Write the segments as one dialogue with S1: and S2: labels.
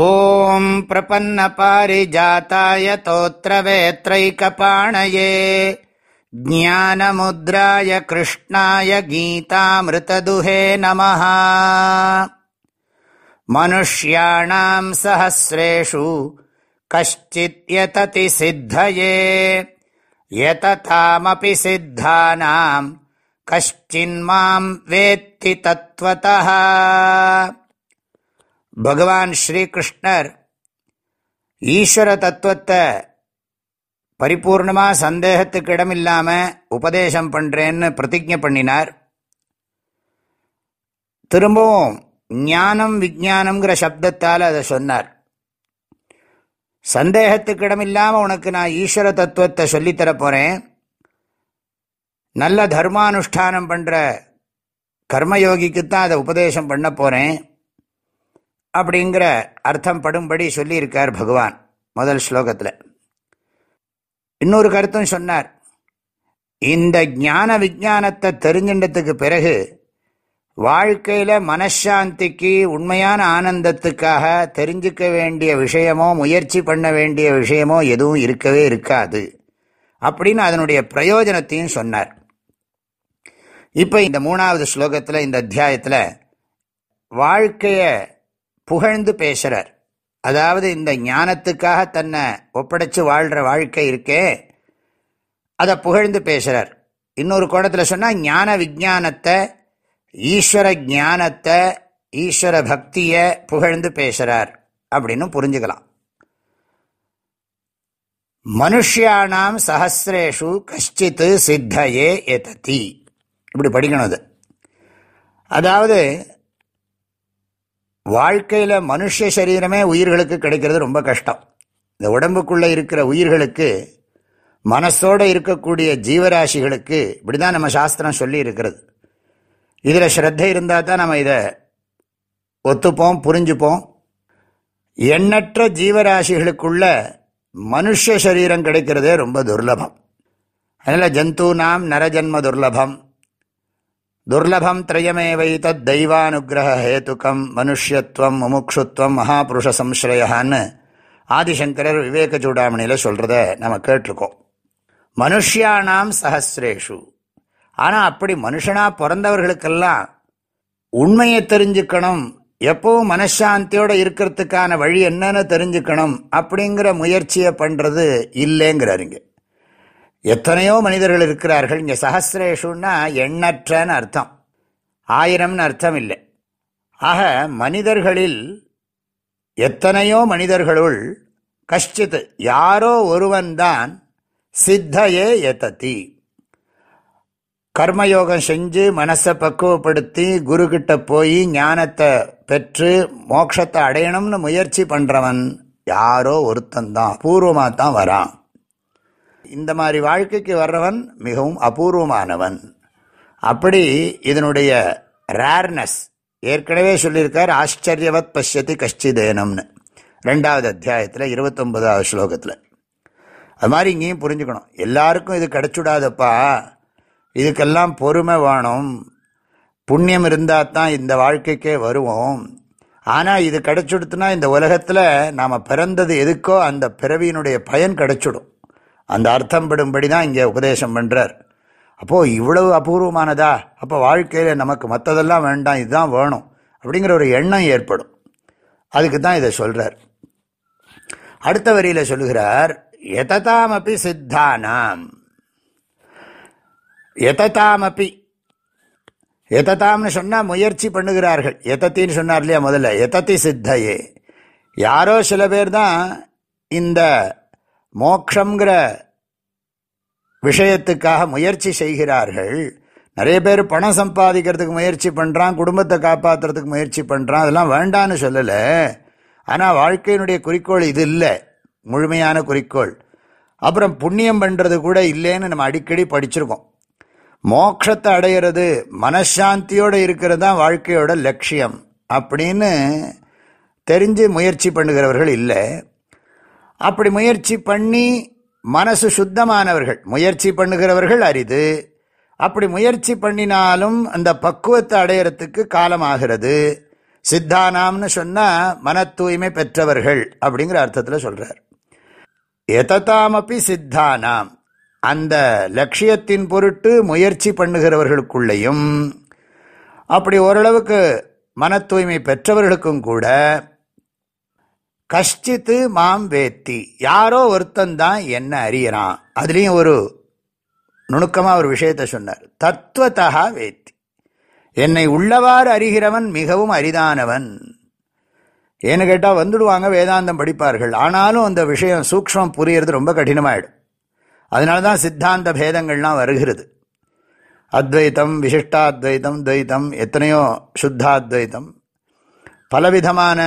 S1: ॐ प्रपन्नपारिजाताय तोत्रवेत्रैकपाणये ज्ञानमुद्राय कृष्णाय गीतामृतदुहे नमः मनुष्याणाम् सहस्रेषु कश्चिद्यतति सिद्धये यततामपि सिद्धानाम् कश्चिन्माम् वेत्ति तत्त्वतः பகவான் ஸ்ரீகிருஷ்ணர் ஈஸ்வர தத்துவத்தை பரிபூர்ணமாக சந்தேகத்துக்கு இடமில்லாமல் உபதேசம் பண்ணுறேன்னு பிரதிஜை பண்ணினார். திரும்பவும் ஞானம் விஜானம்ங்கிற சப்தத்தால் அதை சொன்னார். சந்தேகத்துக்கு இடமில்லாமல் உனக்கு நான் ஈஸ்வர தத்துவத்தை சொல்லித்தர போகிறேன் நல்ல தர்மானுஷ்டானம் பண்ணுற கர்மயோகிக்குத்தான் அதை உபதேசம் பண்ண போகிறேன் அப்படிங்கிற அர்த்தம் படும்படி சொல்லியிருக்கார் பகவான் முதல் ஸ்லோகத்தில். இன்னொரு கருத்தும் சொன்னார். இந்த ஞான விஜானத்தை தெரிஞ்சின்றதுக்கு பிறகு வாழ்க்கையில் மனசாந்திக்கு உண்மையான ஆனந்தத்துக்காக தெரிஞ்சுக்க வேண்டிய விஷயமோ முயற்சி பண்ண வேண்டிய விஷயமோ எதுவும் இருக்கவே இருக்காது அப்படின்னு அதனுடைய பிரயோஜனத்தையும் சொன்னார். இப்போ இந்த மூணாவது ஸ்லோகத்தில் இந்த அத்தியாயத்தில் வாழ்க்கையை புகழ்ந்து பேசுறார். அதாவது இந்த ஞானத்துக்காக தன்னை ஒப்படைச்சு வாழ்கிற வாழ்க்கை இருக்கே அதை புகழ்ந்து பேசுறார். இன்னொரு கோணத்தில் சொன்னால் ஞான விஜானத்தை ஈஸ்வர ஞானத்தை ஈஸ்வர பக்தியை புகழ்ந்து பேசுகிறார் அப்படின்னு புரிஞ்சுக்கலாம். மனுஷியானாம் சஹசிரேஷு கஷ்டித்து சித்தையே எததி இப்படி படிக்கணும் அது. அதாவது வாழ்க்கையில் மனுஷ சரீரமே உயிர்களுக்கு கிடைக்கிறது ரொம்ப கஷ்டம். இந்த உடம்புக்குள்ளே இருக்கிற உயிர்களுக்கு மனசோடு இருக்கக்கூடிய ஜீவராசிகளுக்கு இப்படி தான் நம்ம சாஸ்திரம் சொல்லி இருக்கிறது. இதில் ஸ்ரத்தை இருந்தால் தான் நம்ம இதை ஒத்துப்போம் புரிஞ்சுப்போம். எண்ணற்ற ஜீவராசிகளுக்குள்ள மனுஷ சரீரம் கிடைக்கிறதே ரொம்ப துர்லபம். அதனால் ஜந்து நாம் நரஜன்ம துர்லபம். துர்லபம் திரயமேவை தத் தெய்வானுகிரக ஹேத்துக்கம் முமுக்ஷுத்வம் மகாபுருஷ சம்ஸ்ரயான்னு ஆதிசங்கரர் விவேக சூடாமணியில் சொல்கிறத நம்ம கேட்டிருக்கோம். மனுஷியானாம் சஹசிரேஷு. ஆனால் அப்படி மனுஷனாக பிறந்தவர்களுக்கெல்லாம் உண்மையை தெரிஞ்சுக்கணும் எப்பவும் மனசாந்தியோடு இருக்கிறதுக்கான வழி என்னன்னு தெரிஞ்சுக்கணும் அப்படிங்கிற முயற்சியை பண்ணுறது இல்லைங்கிறாருங்க. எத்தனையோ மனிதர்கள் இருக்கிறார்கள். இங்கே சஹசிரேஷுன்னா எண்ணற்றன்னு அர்த்தம். ஆயிரம்னு அர்த்தம் இல்லை ஆக மனிதர்களில் எத்தனையோ மனிதர்களுள் கஷ்டித் யாரோ ஒருவன்தான் சித்தையே எத்தத்தி கர்மயோகம் செஞ்சு மனசை பக்குவப்படுத்தி குருக்கிட்ட போய் ஞானத்தை பெற்று மோட்சத்தை அடையணும்னு முயற்சி பண்ணுறவன் யாரோ ஒருத்தந்தான் பூர்வமாக தான் வரான். இந்த மாதிரி வாழ்க்கைக்கு வர்றவன் மிகவும் அபூர்வமானவன். அப்படி இதனுடைய ரேர்னஸ் ஏற்கனவே சொல்லியிருக்கார் ஆச்சரியவத் பசியத்தி கஷ்டிதேனம்னு. ரெண்டாவது அத்தியாயத்தில் இருபத்தொன்பதாவது ஸ்லோகத்தில். அது மாதிரி இங்கேயும் புரிஞ்சுக்கணும். எல்லாருக்கும் இது கிடச்சுடாதப்பா. இதுக்கெல்லாம் பொறுமை வேணும். புண்ணியம் இருந்தால் தான் இந்த வாழ்க்கைக்கே வருவோம். ஆனால் இது கிடச்சுடுத்துனா இந்த உலகத்தில் நாம் பிறந்தது எதுக்கோ அந்த பிறவியினுடைய பயன் கிடச்சிடும். அந்த அர்த்தம் படும்படி தான் இங்கே உபதேசம் பண்ணுறார் அப்போது இவ்வளவு அபூர்வமானதா? அப்போ வாழ்க்கையில் நமக்கு மற்றதெல்லாம் வேண்டாம் இதுதான் வேணும் அப்படிங்கிற ஒரு எண்ணம் ஏற்படும். அதுக்கு தான் இதை சொல்கிறார் அடுத்த வரியில் சொல்லுகிறார் எததாமப்பி சித்தானாம்? எததாமப்பி எததாம்னு சொன்னால் முயற்சி பண்ணுகிறார்கள். எதத்தின்னு சொன்னார் இல்லையா முதல்ல? எதத்தி சித்தையே? யாரோ சில பேர் தான் இந்த மோக்ஷங்கிற விஷயத்துக்காக முயற்சி செய்கிறார்கள். நிறைய பேர் பணம் சம்பாதிக்கிறதுக்கு முயற்சி பண்ணுறான் குடும்பத்தை காப்பாற்றுறதுக்கு முயற்சி பண்ணுறான் அதெல்லாம் வேண்டான்னு சொல்லலை. ஆனால் வாழ்க்கையினுடைய குறிக்கோள் இது இல்லை. முழுமையான குறிக்கோள். அப்புறம் புண்ணியம் பண்ணுறது கூட இல்லைன்னு நம்ம அடிக்கடி படிச்சிருக்கோம். மோக்ஷத்தை அடையிறது மனசாந்தியோடு இருக்கிறது தான் வாழ்க்கையோட லட்சியம். அப்படின்னு தெரிஞ்சு முயற்சி பண்ணுகிறவர்கள் இல்லை. அப்படி முயற்சி பண்ணி மனசு சுத்தமானவர்கள் முயற்சி பண்ணுகிறவர்கள் அரிது. அப்படி முயற்சி பண்ணினாலும் அந்த பக்குவத்தை அடையிறதுக்கு காலமாகிறது. சித்தானாம்னு சொன்னால் மன தூய்மை பெற்றவர்கள் அப்படிங்கிற அர்த்தத்தில் சொல்கிறார் எததாமப்பி சித்தானாம்? அந்த லட்சியத்தின் பொருட்டு முயற்சி பண்ணுகிறவர்களுக்குள்ளேயும் அப்படி ஓரளவுக்கு மன தூய்மை பெற்றவர்களுக்கும் கூட கஷ்டித்து மாம் வேத்தி. யாரோ ஒருத்தந்தான் என்ன அறியறான். அதுலேயும் ஒரு நுணுக்கமாக ஒரு விஷயத்தை சொன்னார். தத்துவத்தகா வேத்தி. என்னை உள்ளவாறு அறிகிறவன் மிகவும் அரிதானவன். ஏன்னு கேட்டால் வந்துடுவாங்க வேதாந்தம் படிப்பார்கள். ஆனாலும் அந்த விஷயம் சூக்ஷம் புரியறது ரொம்ப கடினமாயிடும். அதனால தான் சித்தாந்த பேதங்கள்லாம் வருகிறது. அத்வைத்தம் விசிஷ்டாத்வைத்தம் துவைத்தம் எத்தனையோ சுத்தாத்வைத்தம். பலவிதமான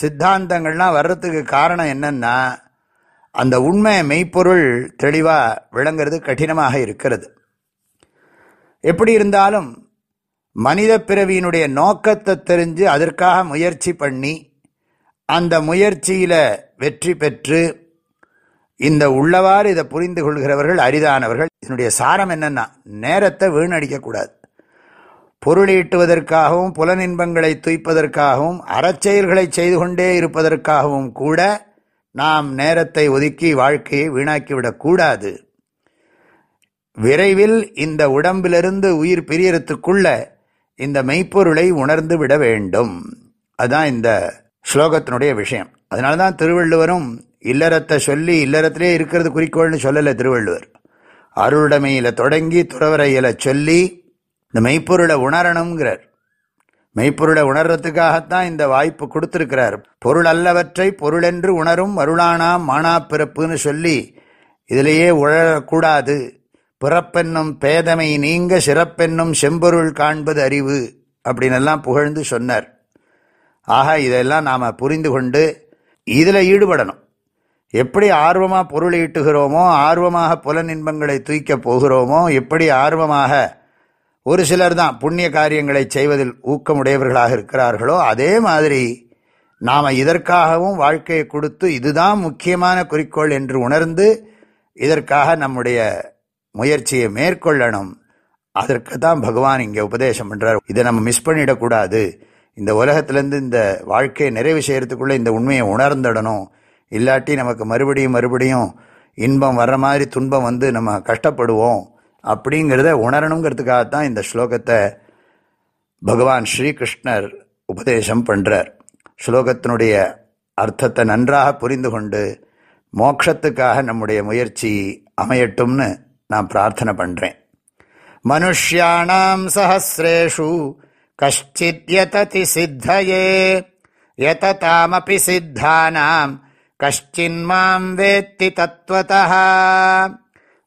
S1: சித்தாந்தங்கள்லாம் வர்றதுக்கு காரணம் என்னென்னா அந்த உண்மை மெய்ப்பொருள் தெளிவாக விளங்கிறது கடினமாக இருக்கிறது. எப்படி இருந்தாலும் மனித பிறவியினுடைய நோக்கத்தை தெரிஞ்சு அதற்காக முயற்சி பண்ணி அந்த முயற்சியில் வெற்றி பெற்று இந்த உள்ளவாறு இதை புரிந்து கொள்கிறவர்கள் அரிதானவர்கள். இதனுடைய சாரம் என்னென்னா நேரத்தை வீணடிக்கக்கூடாது. பொருளீட்டுவதற்காகவும் புலனின்பங்களை துய்ப்பதற்காகவும் அறச்செயல்களை செய்து கொண்டே இருப்பதற்காகவும் கூட நாம் நேரத்தை ஒதுக்கி வாழ்க்கையை வீணாக்கிவிடக்கூடாது விரைவில் இந்த உடம்பிலிருந்து உயிர் பிரியறதுக்குள்ள இந்த மெய்ப்பொருளை உணர்ந்து விட வேண்டும். அதுதான் இந்த ஸ்லோகத்தினுடைய விஷயம். அதனால தான் திருவள்ளுவரும் இல்லறத்தை சொல்லி இல்லறத்திலே இருக்கிறது குறிக்கோள்னு சொல்லலை திருவள்ளுவர். அருளுடைமையில் தொடங்கி துறவரையில சொல்லி இந்த மெய்ப்பொருளை உணரணுங்கிறார் மெய்ப்பொருளை உணர்றதுக்காகத்தான் இந்த வாய்ப்பு கொடுத்துருக்கிறார். பொருள் அல்லவற்றை பொருளென்று உணரும் அருளானாம் மானா பிறப்புன்னு சொல்லி இதிலேயே உழக்கூடாது பிறப்பென்னும் பேதமை நீங்க சிறப்பென்னும் செம்பொருள் காண்பது அறிவு அப்படின்னு புகழ்ந்து சொன்னார். ஆக இதெல்லாம் நாம் புரிந்து கொண்டு இதில் ஈடுபடணும். எப்படி ஆர்வமாக பொருள் ஈட்டுகிறோமோ ஆர்வமாக புலன் இன்பங்களை தூய்க்கப் போகிறோமோ எப்படி ஆர்வமாக ஒரு சிலர் தான் புண்ணிய காரியங்களை செய்வதில் ஊக்கமுடையவர்களாக இருக்கிறார்களோ அதே மாதிரி நாம் இதற்காகவும் வாழ்க்கையை கொடுத்து இதுதான் முக்கியமான குறிக்கோள் என்று உணர்ந்து இதற்காக நம்முடைய முயற்சியை மேற்கொள்ளணும். அதற்கு தான் பகவான் இங்கே உபதேசம் பண்ணுறார் இதை நம்ம மிஸ் பண்ணிடக்கூடாது. இந்த உலகத்திலேருந்து இந்த வாழ்க்கையை நிறைவு செய்கிறதுக்குள்ளே இந்த உண்மையை உணர்ந்துடணும். இல்லாட்டி நமக்கு மறுபடியும் மறுபடியும் இன்பம் வர்ற மாதிரி துன்பம் வந்து நம்ம கஷ்டப்படுவோம். அப்படிங்கிறத உணரணுங்கிறதுக்காகத்தான் இந்த ஸ்லோகத்தை பகவான் ஸ்ரீகிருஷ்ணர் உபதேசம் பண்ணுறார் ஸ்லோகத்தினுடைய அர்த்தத்தை நன்றாக புரிந்து கொண்டு மோட்சத்துக்காக நம்முடைய முயற்சி அமையட்டும்னு நான் பிரார்த்தனை பண்ணுறேன் மனுஷியாணாம் சஹசிரேஷு கஷ்டித் யததி சித்தயே யததாமபி சித்தானாம் கஷ்டின்மாம் வேத்தி தத்துவதா